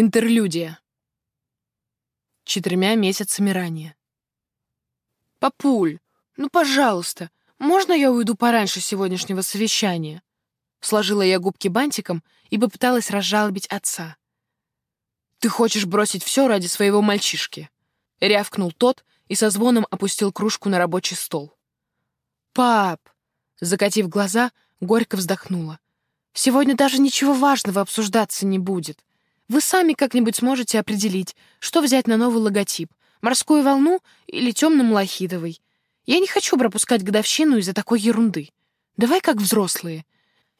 Интерлюдия. Четырьмя месяцами ранее. «Папуль, ну, пожалуйста, можно я уйду пораньше сегодняшнего совещания?» Сложила я губки бантиком и попыталась разжалобить отца. «Ты хочешь бросить все ради своего мальчишки?» — рявкнул тот и со звоном опустил кружку на рабочий стол. «Пап!» — закатив глаза, горько вздохнула. «Сегодня даже ничего важного обсуждаться не будет. Вы сами как-нибудь сможете определить, что взять на новый логотип — морскую волну или темно-малахитовый. Я не хочу пропускать годовщину из-за такой ерунды. Давай как взрослые.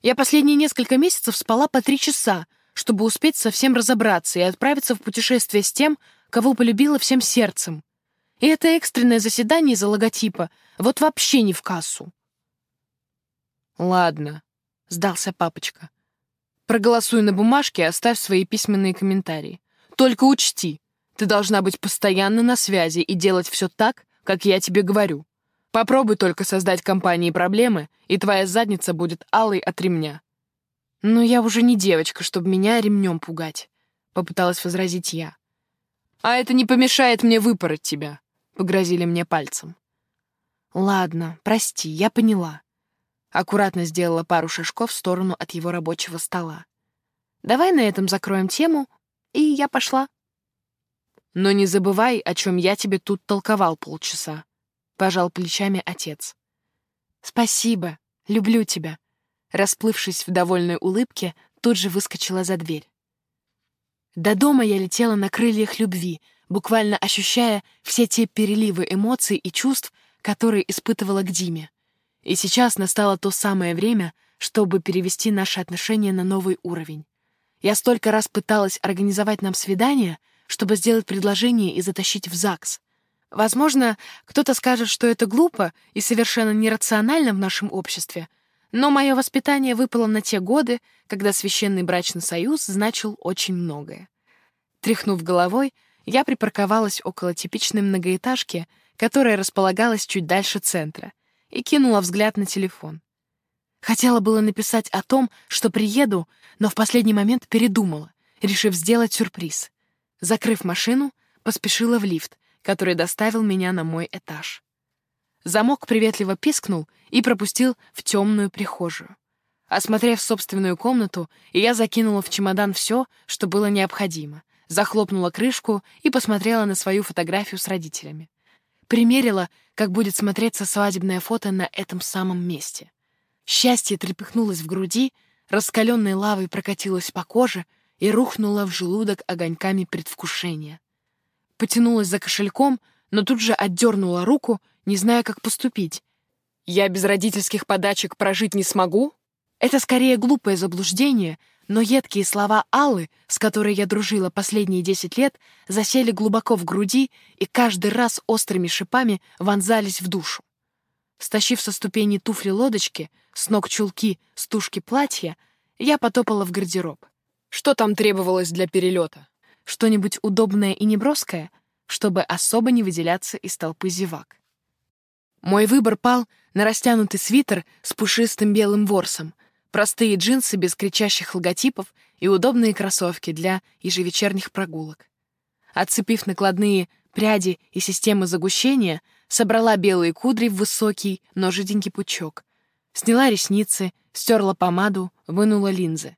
Я последние несколько месяцев спала по три часа, чтобы успеть совсем разобраться и отправиться в путешествие с тем, кого полюбила всем сердцем. И это экстренное заседание из-за логотипа вот вообще не в кассу. «Ладно», — сдался папочка. Проголосуй на бумажке и оставь свои письменные комментарии. Только учти, ты должна быть постоянно на связи и делать все так, как я тебе говорю. Попробуй только создать компании проблемы, и твоя задница будет алой от ремня. Но я уже не девочка, чтобы меня ремнем пугать, попыталась возразить я. А это не помешает мне выпороть тебя, погрозили мне пальцем. Ладно, прости, я поняла. Аккуратно сделала пару шажков в сторону от его рабочего стола. «Давай на этом закроем тему, и я пошла». «Но не забывай, о чем я тебе тут толковал полчаса», — пожал плечами отец. «Спасибо, люблю тебя», — расплывшись в довольной улыбке, тут же выскочила за дверь. До дома я летела на крыльях любви, буквально ощущая все те переливы эмоций и чувств, которые испытывала к Диме. И сейчас настало то самое время, чтобы перевести наши отношения на новый уровень. Я столько раз пыталась организовать нам свидание, чтобы сделать предложение и затащить в ЗАГС. Возможно, кто-то скажет, что это глупо и совершенно нерационально в нашем обществе, но мое воспитание выпало на те годы, когда священный брачный союз значил очень многое. Тряхнув головой, я припарковалась около типичной многоэтажки, которая располагалась чуть дальше центра, и кинула взгляд на телефон. Хотела было написать о том, что приеду, но в последний момент передумала, решив сделать сюрприз. Закрыв машину, поспешила в лифт, который доставил меня на мой этаж. Замок приветливо пискнул и пропустил в темную прихожую. Осмотрев собственную комнату, я закинула в чемодан все, что было необходимо, захлопнула крышку и посмотрела на свою фотографию с родителями. Примерила, как будет смотреться свадебное фото на этом самом месте. Счастье трепыхнулось в груди, раскаленной лавой прокатилось по коже и рухнуло в желудок огоньками предвкушения. Потянулась за кошельком, но тут же отдернула руку, не зная, как поступить. «Я без родительских подачек прожить не смогу?» Это скорее глупое заблуждение, но едкие слова Аллы, с которой я дружила последние десять лет, засели глубоко в груди и каждый раз острыми шипами вонзались в душу. Стащив со ступени туфли-лодочки, с ног чулки, стушки платья, я потопала в гардероб. Что там требовалось для перелета? Что-нибудь удобное и неброское, чтобы особо не выделяться из толпы зевак. Мой выбор пал на растянутый свитер с пушистым белым ворсом, простые джинсы без кричащих логотипов и удобные кроссовки для ежевечерних прогулок. Отцепив накладные пряди и системы загущения, собрала белые кудри в высокий, но жиденький пучок. Сняла ресницы, стерла помаду, вынула линзы.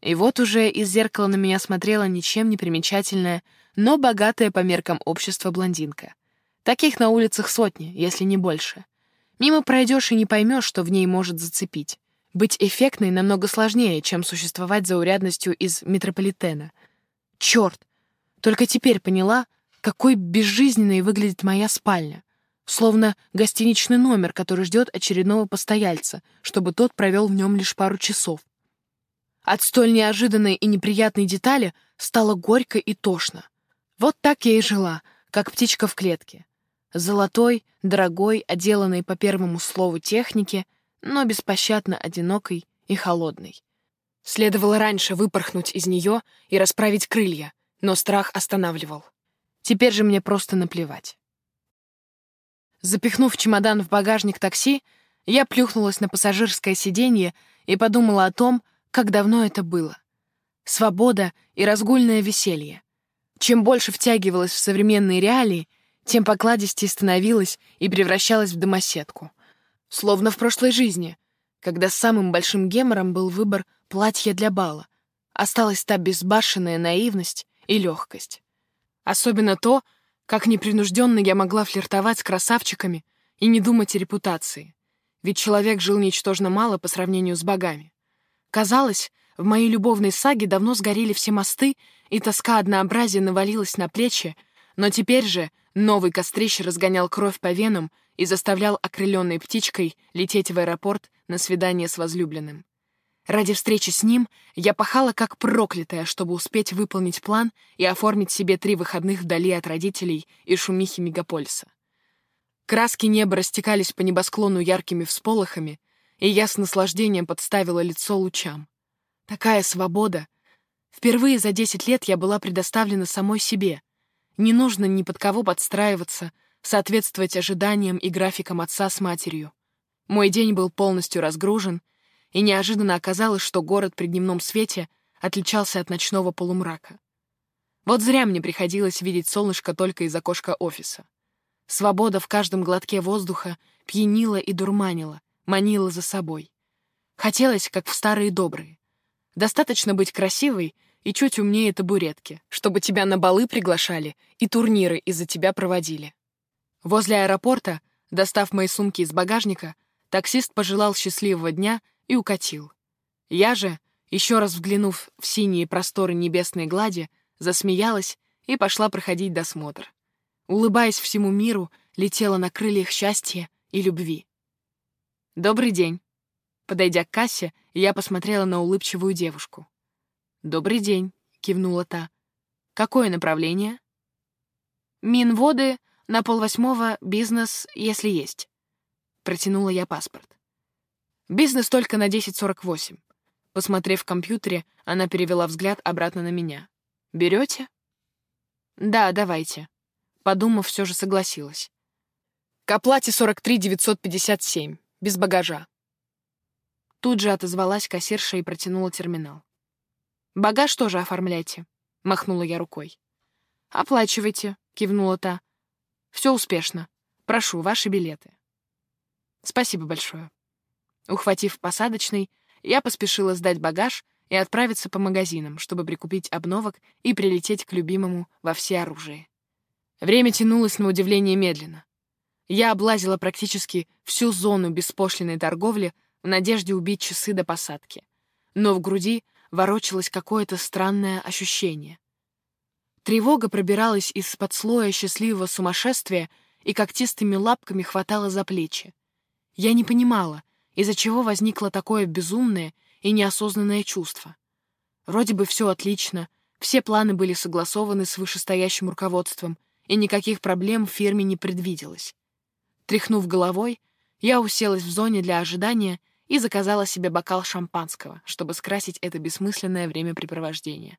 И вот уже из зеркала на меня смотрела ничем не примечательная, но богатая по меркам общества блондинка. Таких на улицах сотни, если не больше. Мимо пройдешь и не поймешь, что в ней может зацепить. Быть эффектной намного сложнее, чем существовать заурядностью из метрополитена. Черт! Только теперь поняла, какой безжизненной выглядит моя спальня. Словно гостиничный номер, который ждет очередного постояльца, чтобы тот провел в нем лишь пару часов. От столь неожиданной и неприятной детали стало горько и тошно. Вот так я и жила, как птичка в клетке. Золотой, дорогой, отделанной по первому слову техники — но беспощадно одинокой и холодной. Следовало раньше выпорхнуть из нее и расправить крылья, но страх останавливал. Теперь же мне просто наплевать. Запихнув чемодан в багажник такси, я плюхнулась на пассажирское сиденье и подумала о том, как давно это было. свобода и разгульное веселье. Чем больше втягивалась в современные реалии, тем покладистее становилась и превращалась в домоседку. Словно в прошлой жизни, когда самым большим гемором был выбор платья для бала. Осталась та безбашенная наивность и легкость. Особенно то, как непринужденно я могла флиртовать с красавчиками и не думать о репутации. Ведь человек жил ничтожно мало по сравнению с богами. Казалось, в моей любовной саге давно сгорели все мосты, и тоска однообразия навалилась на плечи, но теперь же новый кострищ разгонял кровь по венам и заставлял окрыленной птичкой лететь в аэропорт на свидание с возлюбленным. Ради встречи с ним я пахала как проклятая, чтобы успеть выполнить план и оформить себе три выходных вдали от родителей и шумихи мегаполиса. Краски неба растекались по небосклону яркими всполохами, и я с наслаждением подставила лицо лучам. Такая свобода! Впервые за десять лет я была предоставлена самой себе. Не нужно ни под кого подстраиваться, соответствовать ожиданиям и графикам отца с матерью. Мой день был полностью разгружен, и неожиданно оказалось, что город при дневном свете отличался от ночного полумрака. Вот зря мне приходилось видеть солнышко только из окошка офиса. Свобода в каждом глотке воздуха пьянила и дурманила, манила за собой. Хотелось, как в старые добрые. Достаточно быть красивой и чуть умнее табуретки, чтобы тебя на балы приглашали и турниры из-за тебя проводили. Возле аэропорта, достав мои сумки из багажника, таксист пожелал счастливого дня и укатил. Я же, еще раз взглянув в синие просторы небесной глади, засмеялась и пошла проходить досмотр. Улыбаясь всему миру, летела на крыльях счастья и любви. «Добрый день». Подойдя к кассе, я посмотрела на улыбчивую девушку. «Добрый день», — кивнула та. «Какое направление?» «Минводы, на полвосьмого, бизнес, если есть». Протянула я паспорт. «Бизнес только на 10.48». Посмотрев в компьютере, она перевела взгляд обратно на меня. «Берете?» «Да, давайте». Подумав, все же согласилась. К оплате 43 957, без багажа. Тут же отозвалась кассирша и протянула терминал. «Багаж тоже оформляйте», — махнула я рукой. «Оплачивайте», — кивнула та. «Все успешно. Прошу, ваши билеты». «Спасибо большое». Ухватив посадочный, я поспешила сдать багаж и отправиться по магазинам, чтобы прикупить обновок и прилететь к любимому во всеоружии. Время тянулось на удивление медленно. Я облазила практически всю зону беспошлиной торговли в надежде убить часы до посадки. Но в груди ворочалось какое-то странное ощущение. Тревога пробиралась из-под слоя счастливого сумасшествия и когтистыми лапками хватала за плечи. Я не понимала, из-за чего возникло такое безумное и неосознанное чувство. Вроде бы все отлично, все планы были согласованы с вышестоящим руководством, и никаких проблем в фирме не предвиделось. Тряхнув головой, я уселась в зоне для ожидания и заказала себе бокал шампанского, чтобы скрасить это бессмысленное времяпрепровождение.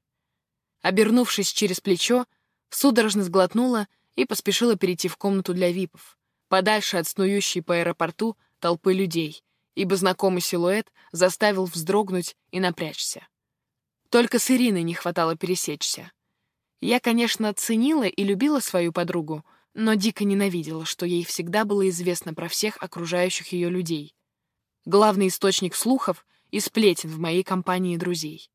Обернувшись через плечо, судорожно сглотнула и поспешила перейти в комнату для випов, подальше от снующей по аэропорту толпы людей, ибо знакомый силуэт заставил вздрогнуть и напрячься. Только с Ириной не хватало пересечься. Я, конечно, ценила и любила свою подругу, но дико ненавидела, что ей всегда было известно про всех окружающих ее людей главный источник слухов и сплетен в моей компании друзей.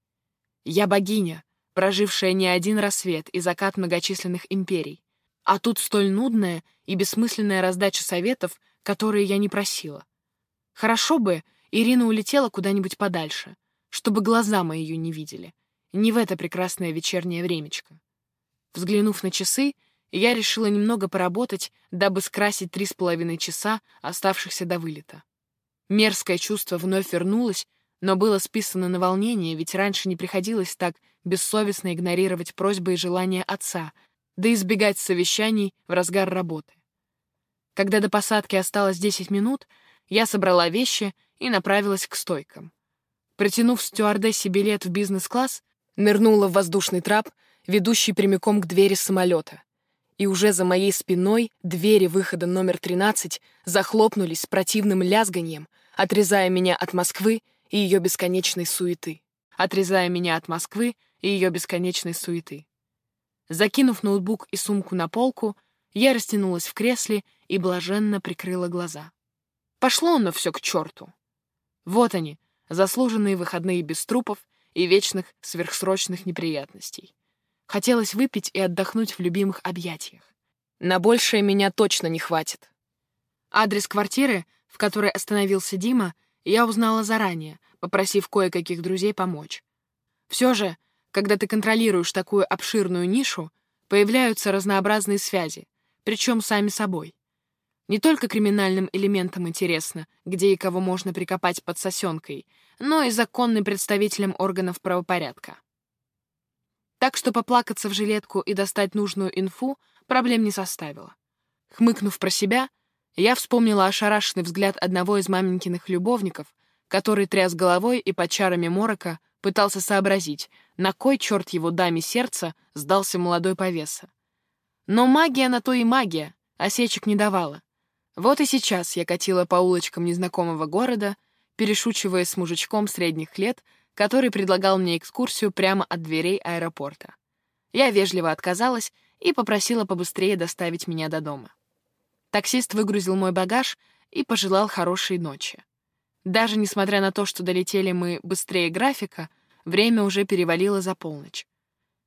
Я богиня, прожившая не один рассвет и закат многочисленных империй, а тут столь нудная и бессмысленная раздача советов, которые я не просила. Хорошо бы Ирина улетела куда-нибудь подальше, чтобы глаза мои ее не видели, не в это прекрасное вечернее времечко. Взглянув на часы, я решила немного поработать, дабы скрасить три с половиной часа, оставшихся до вылета. Мерзкое чувство вновь вернулось, но было списано на волнение, ведь раньше не приходилось так бессовестно игнорировать просьбы и желания отца, да избегать совещаний в разгар работы. Когда до посадки осталось 10 минут, я собрала вещи и направилась к стойкам. Протянув стюардессе билет в бизнес-класс, нырнула в воздушный трап, ведущий прямиком к двери самолета и уже за моей спиной двери выхода номер 13 захлопнулись с противным лязганьем, отрезая меня от Москвы и ее бесконечной суеты. отрезая меня от Москвы и ее бесконечной суеты. Закинув ноутбук и сумку на полку, я растянулась в кресле и блаженно прикрыла глаза. Пошло оно все к черту. Вот они, заслуженные выходные без трупов и вечных сверхсрочных неприятностей. Хотелось выпить и отдохнуть в любимых объятиях. На большее меня точно не хватит. Адрес квартиры, в которой остановился Дима, я узнала заранее, попросив кое-каких друзей помочь. Все же, когда ты контролируешь такую обширную нишу, появляются разнообразные связи, причем сами собой. Не только криминальным элементам интересно, где и кого можно прикопать под сосенкой, но и законным представителям органов правопорядка. Так что поплакаться в жилетку и достать нужную инфу проблем не составило. Хмыкнув про себя, я вспомнила ошарашенный взгляд одного из маменькиных любовников, который тряс головой и под чарами морока пытался сообразить, на кой черт его даме сердца сдался молодой повеса. Но магия на то и магия, осечек не давала. Вот и сейчас я катила по улочкам незнакомого города, перешучивая с мужичком средних лет, который предлагал мне экскурсию прямо от дверей аэропорта. Я вежливо отказалась и попросила побыстрее доставить меня до дома. Таксист выгрузил мой багаж и пожелал хорошей ночи. Даже несмотря на то, что долетели мы быстрее графика, время уже перевалило за полночь.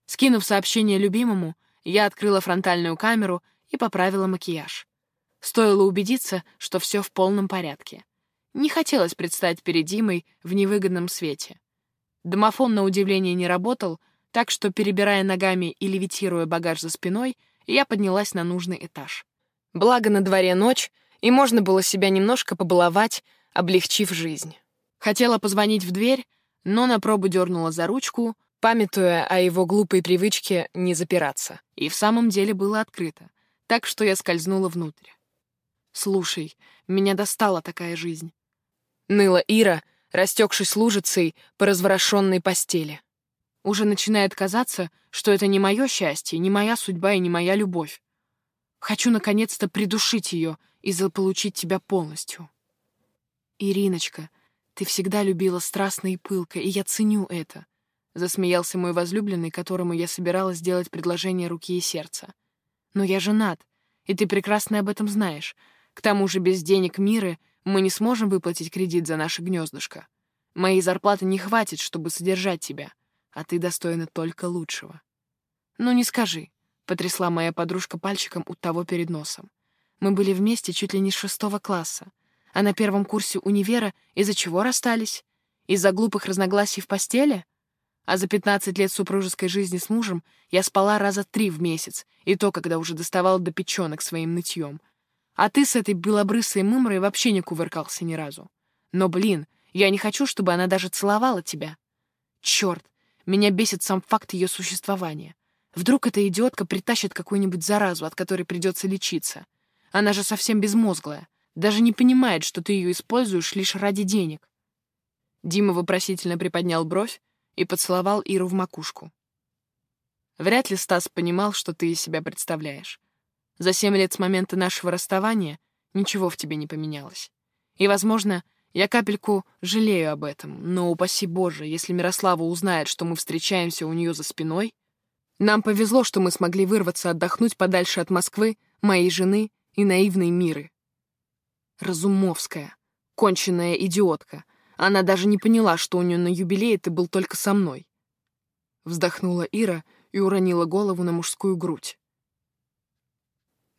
Скинув сообщение любимому, я открыла фронтальную камеру и поправила макияж. Стоило убедиться, что все в полном порядке. Не хотелось предстать перед Димой в невыгодном свете. Домофон, на удивление, не работал, так что, перебирая ногами и левитируя багаж за спиной, я поднялась на нужный этаж. Благо, на дворе ночь, и можно было себя немножко побаловать, облегчив жизнь. Хотела позвонить в дверь, но на пробу дернула за ручку, памятуя о его глупой привычке не запираться. И в самом деле было открыто, так что я скользнула внутрь. «Слушай, меня достала такая жизнь». Ныла Ира, растекшись лужицей по разворошенной постели. Уже начинает казаться, что это не мое счастье, не моя судьба и не моя любовь. Хочу наконец-то придушить ее и заполучить тебя полностью. «Ириночка, ты всегда любила страстно и пылко, и я ценю это», — засмеялся мой возлюбленный, которому я собиралась сделать предложение руки и сердца. «Но я женат, и ты прекрасно об этом знаешь. К тому же без денег Миры мы не сможем выплатить кредит за наше гнездышко. Моей зарплаты не хватит, чтобы содержать тебя, а ты достойна только лучшего». «Ну не скажи», — потрясла моя подружка пальчиком у того перед носом. «Мы были вместе чуть ли не с шестого класса. А на первом курсе универа из-за чего расстались? Из-за глупых разногласий в постели? А за 15 лет супружеской жизни с мужем я спала раза три в месяц, и то, когда уже доставала до печенок своим нытьем. А ты с этой белобрысой мымрой вообще не кувыркался ни разу. Но, блин, я не хочу, чтобы она даже целовала тебя. Черт, меня бесит сам факт ее существования. Вдруг эта идиотка притащит какую-нибудь заразу, от которой придется лечиться. Она же совсем безмозглая. Даже не понимает, что ты ее используешь лишь ради денег. Дима вопросительно приподнял бровь и поцеловал Иру в макушку. Вряд ли Стас понимал, что ты из себя представляешь. За семь лет с момента нашего расставания ничего в тебе не поменялось. И, возможно, я капельку жалею об этом, но, упаси Боже, если Мирослава узнает, что мы встречаемся у нее за спиной... Нам повезло, что мы смогли вырваться отдохнуть подальше от Москвы, моей жены и наивной Миры. Разумовская. Конченная идиотка. Она даже не поняла, что у нее на юбилее ты был только со мной. Вздохнула Ира и уронила голову на мужскую грудь.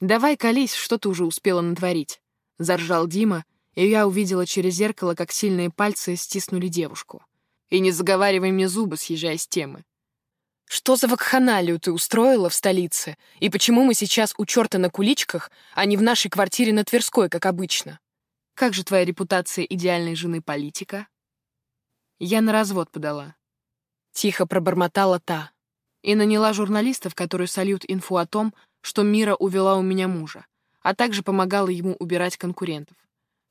«Давай колись, что ты уже успела натворить», — заржал Дима, и я увидела через зеркало, как сильные пальцы стиснули девушку. «И не заговаривай мне зубы, съезжая с темы. Что за вакханалию ты устроила в столице? И почему мы сейчас у черта на куличках, а не в нашей квартире на Тверской, как обычно? Как же твоя репутация идеальной жены политика? Я на развод подала. Тихо пробормотала та. И наняла журналистов, которые сольют инфу о том, что Мира увела у меня мужа, а также помогала ему убирать конкурентов.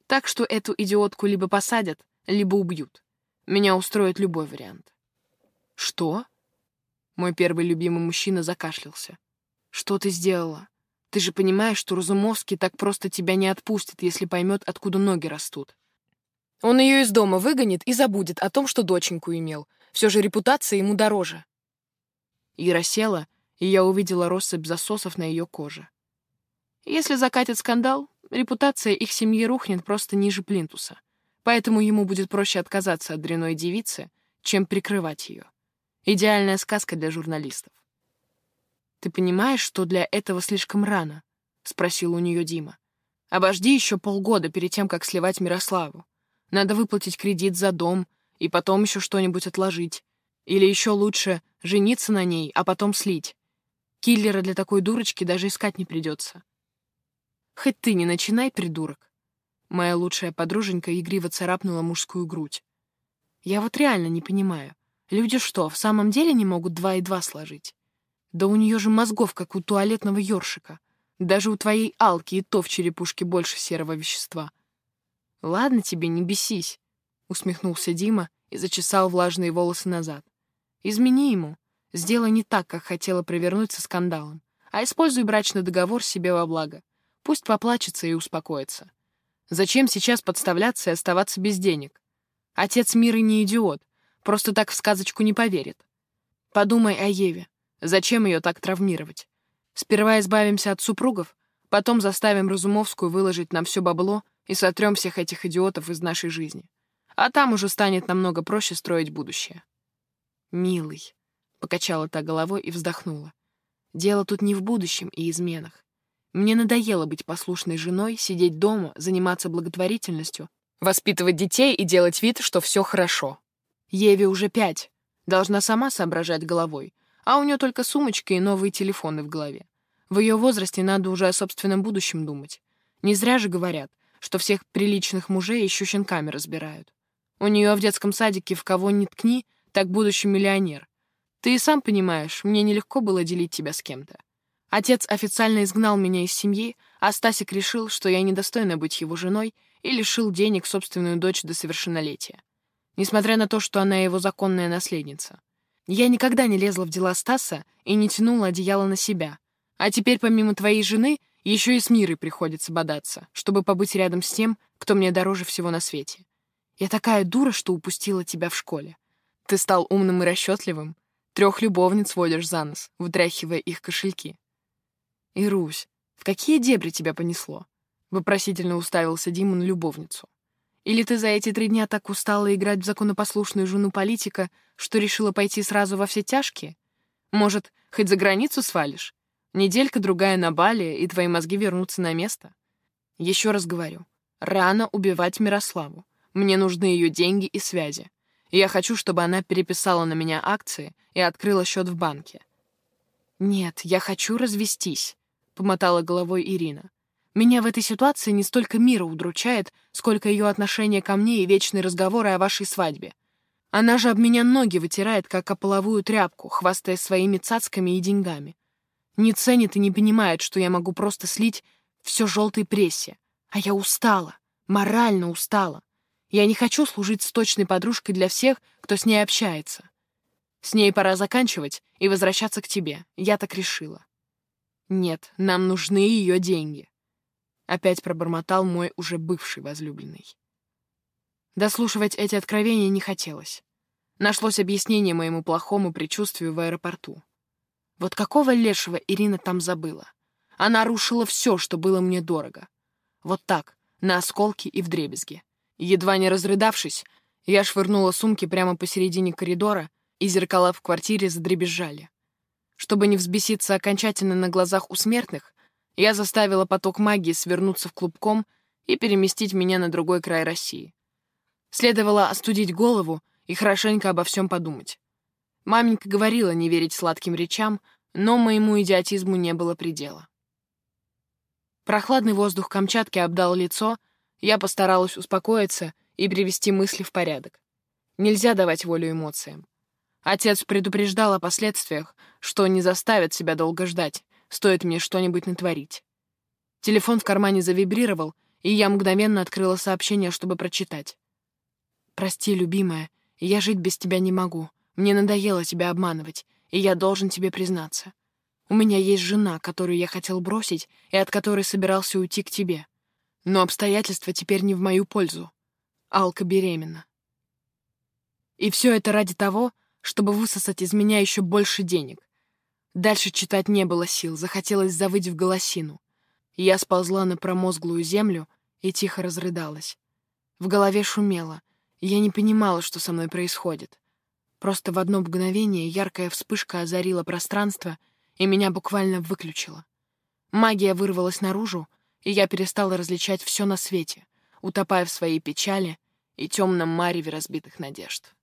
Так что эту идиотку либо посадят, либо убьют. Меня устроит любой вариант. Что? Мой первый любимый мужчина закашлялся. «Что ты сделала? Ты же понимаешь, что Разумовский так просто тебя не отпустит, если поймет, откуда ноги растут. Он ее из дома выгонит и забудет о том, что доченьку имел. Все же репутация ему дороже. Ира села, и я увидела россыпь засосов на ее коже. Если закатят скандал, репутация их семьи рухнет просто ниже плинтуса, поэтому ему будет проще отказаться от дряной девицы, чем прикрывать ее. Идеальная сказка для журналистов. «Ты понимаешь, что для этого слишком рано?» — спросил у нее Дима. «Обожди еще полгода перед тем, как сливать Мирославу. Надо выплатить кредит за дом и потом еще что-нибудь отложить. Или еще лучше жениться на ней, а потом слить. Киллера для такой дурочки даже искать не придется. Хоть ты не начинай, придурок. Моя лучшая подруженька игриво царапнула мужскую грудь. Я вот реально не понимаю. Люди что, в самом деле не могут два и два сложить? Да у нее же мозгов, как у туалетного ёршика. Даже у твоей Алки и то в черепушке больше серого вещества. Ладно тебе, не бесись, усмехнулся Дима и зачесал влажные волосы назад. Измени ему. Сделай не так, как хотела провернуть со скандалом, а используй брачный договор себе во благо. Пусть поплачется и успокоится. Зачем сейчас подставляться и оставаться без денег? Отец мира не идиот, просто так в сказочку не поверит. Подумай о Еве. Зачем ее так травмировать? Сперва избавимся от супругов, потом заставим Разумовскую выложить нам все бабло и сотрем всех этих идиотов из нашей жизни. А там уже станет намного проще строить будущее. «Милый», — покачала та головой и вздохнула. «Дело тут не в будущем и изменах. Мне надоело быть послушной женой, сидеть дома, заниматься благотворительностью, воспитывать детей и делать вид, что все хорошо. Еве уже пять, должна сама соображать головой, а у нее только сумочки и новые телефоны в голове. В ее возрасте надо уже о собственном будущем думать. Не зря же говорят, что всех приличных мужей еще щенками разбирают. У нее в детском садике в кого ни ткни, так будущий миллионер. Ты и сам понимаешь, мне нелегко было делить тебя с кем-то. Отец официально изгнал меня из семьи, а Стасик решил, что я недостойна быть его женой, и лишил денег собственную дочь до совершеннолетия. Несмотря на то, что она его законная наследница. Я никогда не лезла в дела Стаса и не тянула одеяло на себя. А теперь, помимо твоей жены, еще и с Мирой приходится бодаться, чтобы побыть рядом с тем, кто мне дороже всего на свете. Я такая дура, что упустила тебя в школе. Ты стал умным и расчетливым. Трех любовниц водишь за нос, вытряхивая их кошельки. «Ирусь, в какие дебри тебя понесло?» — вопросительно уставился Дима на любовницу. «Или ты за эти три дня так устала играть в законопослушную жену политика, что решила пойти сразу во все тяжкие? Может, хоть за границу свалишь? Неделька-другая на Бали, и твои мозги вернутся на место? Еще раз говорю, рано убивать Мирославу. Мне нужны ее деньги и связи. Я хочу, чтобы она переписала на меня акции и открыла счет в банке. Нет, я хочу развестись. — помотала головой Ирина. «Меня в этой ситуации не столько мира удручает, сколько ее отношение ко мне и вечные разговоры о вашей свадьбе. Она же об меня ноги вытирает, как о половую тряпку, хвастаясь своими цацками и деньгами. Не ценит и не понимает, что я могу просто слить все желтой прессе. А я устала, морально устала. Я не хочу служить сточной подружкой для всех, кто с ней общается. С ней пора заканчивать и возвращаться к тебе. Я так решила. «Нет, нам нужны ее деньги», — опять пробормотал мой уже бывший возлюбленный. Дослушивать эти откровения не хотелось. Нашлось объяснение моему плохому предчувствию в аэропорту. Вот какого лешего Ирина там забыла? Она рушила все, что было мне дорого. Вот так, на осколки и вдребезги. Едва не разрыдавшись, я швырнула сумки прямо посередине коридора, и зеркала в квартире задребезжали. Чтобы не взбеситься окончательно на глазах у смертных, я заставила поток магии свернуться в клубком и переместить меня на другой край России. Следовало остудить голову и хорошенько обо всем подумать. Маменька говорила не верить сладким речам, но моему идиотизму не было предела. Прохладный воздух Камчатки обдал лицо, я постаралась успокоиться и привести мысли в порядок. Нельзя давать волю эмоциям. Отец предупреждал о последствиях, что не заставит себя долго ждать, стоит мне что-нибудь натворить. Телефон в кармане завибрировал, и я мгновенно открыла сообщение, чтобы прочитать. «Прости, любимая, я жить без тебя не могу. Мне надоело тебя обманывать, и я должен тебе признаться. У меня есть жена, которую я хотел бросить и от которой собирался уйти к тебе. Но обстоятельства теперь не в мою пользу. Алка беременна. И все это ради того, чтобы высосать из меня еще больше денег. Дальше читать не было сил, захотелось завыть в голосину. Я сползла на промозглую землю и тихо разрыдалась. В голове шумело, я не понимала, что со мной происходит. Просто в одно мгновение яркая вспышка озарила пространство и меня буквально выключила. Магия вырвалась наружу, и я перестала различать все на свете, утопая в своей печали и темном мареве разбитых надежд.